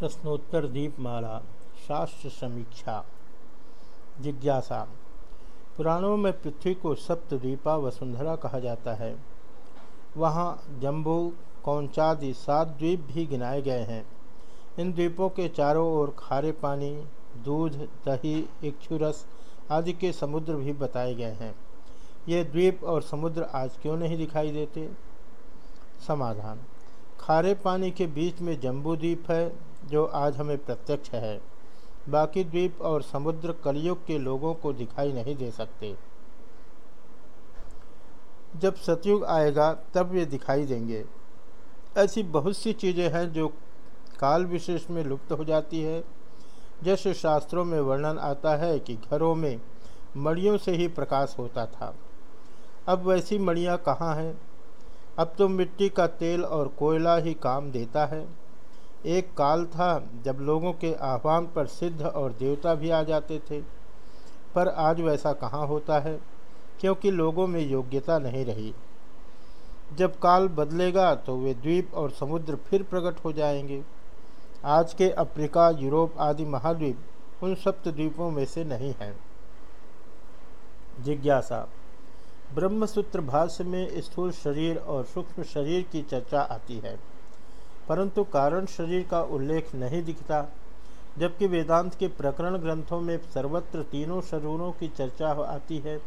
प्रश्नोत्तर दीपमाला, शास्त्र समीक्षा, जिज्ञासा। पुराणों में पृथ्वी को सप्तद्वीपा वसुंधरा कहा जाता है। वहाँ जम्बू कौंचादि सात द्वीप भी गिनाए गए हैं। इन द्वीपों के चारों ओर खारे पानी, दूध, दही इक्षुरस आदि के समुद्र भी बताए गए हैं। ये द्वीप और समुद्र आज क्यों नहीं दिखाई देते? समाधान। खारे पानी के बीच में जम्बू द्वीप है जो आज हमें प्रत्यक्ष है। बाकी द्वीप और समुद्र कलयुग के लोगों को दिखाई नहीं दे सकते। जब सतयुग आएगा, तब वे दिखाई देंगे। ऐसी बहुत सी चीज़ें हैं जो काल विशेष में लुप्त हो जाती है। जैसे शास्त्रों में वर्णन आता है कि घरों में मड़ियों से ही प्रकाश होता था। अब वैसी मड़ियाँ कहाँ हैं? अब तो मिट्टी का तेल और कोयला ही काम देता है। एक काल था जब लोगों के आह्वान पर सिद्ध और देवता भी आ जाते थे। पर आज वैसा कहाँ होता है? क्योंकि लोगों में योग्यता नहीं रही। जब काल बदलेगा तो वे द्वीप और समुद्र फिर प्रकट हो जाएँगे। आज के अफ्रीका, यूरोप आदि महाद्वीप उन सप्त द्वीपों में से नहीं हैं। जिज्ञासा। ब्रह्मसूत्र भाष्य में स्थूल शरीर और सूक्ष्म शरीर की चर्चा आती है। परंतु कारण शरीर का उल्लेख नहीं दिखता, जबकि वेदांत के प्रकरण ग्रंथों में सर्वत्र तीनों शरीरों की चर्चा आती है,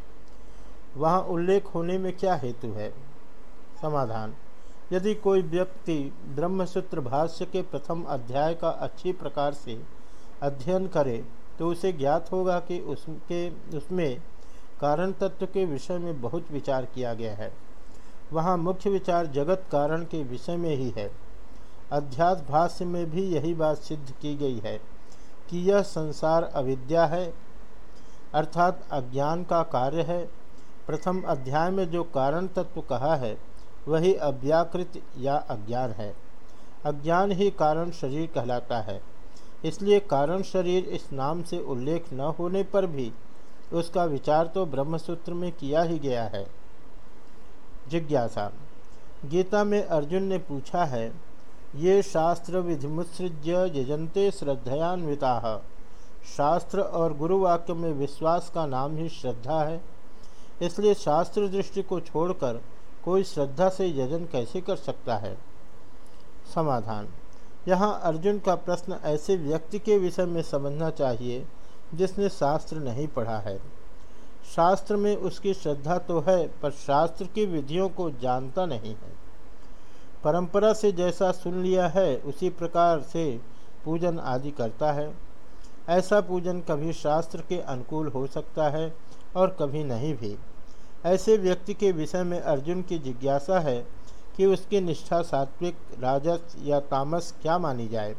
वहाँ उल्लेख होने में क्या हेतु है? समाधान। यदि कोई व्यक्ति ब्रह्मसूत्र भाष्य के प्रथम अध्याय का अच्छी प्रकार से अध्ययन करे तो उसे ज्ञात होगा कि उसके, उसमें कारण तत्व के विषय में बहुत विचार किया गया है। वहाँ मुख्य विचार जगत कारण के विषय में ही है। अध्यास भाष्य में भी यही बात सिद्ध की गई है कि यह संसार अविद्या है, अर्थात अज्ञान का कार्य है। प्रथम अध्याय में जो कारण तत्व कहा है, वही अव्याकृत या अज्ञान है। अज्ञान ही कारण शरीर कहलाता है। इसलिए कारण शरीर इस नाम से उल्लेख न होने पर भी उसका विचार तो ब्रह्मसूत्र में किया ही गया है। जिज्ञासा। गीता में अर्जुन ने पूछा है ये शास्त्र विधिमुत्सृज्य यजंते श्रद्धयान्विता। शास्त्र और गुरुवाक्य में विश्वास का नाम ही श्रद्धा है। इसलिए शास्त्र दृष्टि को छोड़कर कोई श्रद्धा से यजन कैसे कर सकता है? समाधान। यहाँ अर्जुन का प्रश्न ऐसे व्यक्ति के विषय में समझना चाहिए जिसने शास्त्र नहीं पढ़ा है। शास्त्र में उसकी श्रद्धा तो है, पर शास्त्र की विधियों को जानता नहीं है। परंपरा से जैसा सुन लिया है, उसी प्रकार से पूजन आदि करता है। ऐसा पूजन कभी शास्त्र के अनुकूल हो सकता है और कभी नहीं भी। ऐसे व्यक्ति के विषय में अर्जुन की जिज्ञासा है कि उसकी निष्ठा सात्विक, राजस या तामस क्या मानी जाए।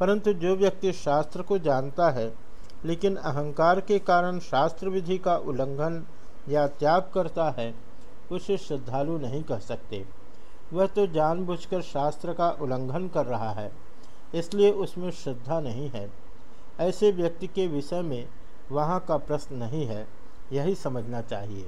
परंतु जो व्यक्ति शास्त्र को जानता है, लेकिन अहंकार के कारण शास्त्र विधि का उल्लंघन या त्याग करता है, उसे श्रद्धालु नहीं कह सकते। वह तो जानबूझकर शास्त्र का उल्लंघन कर रहा है, इसलिए उसमें श्रद्धा नहीं है। ऐसे व्यक्ति के विषय में वहाँ का प्रश्न नहीं है, यही समझना चाहिए।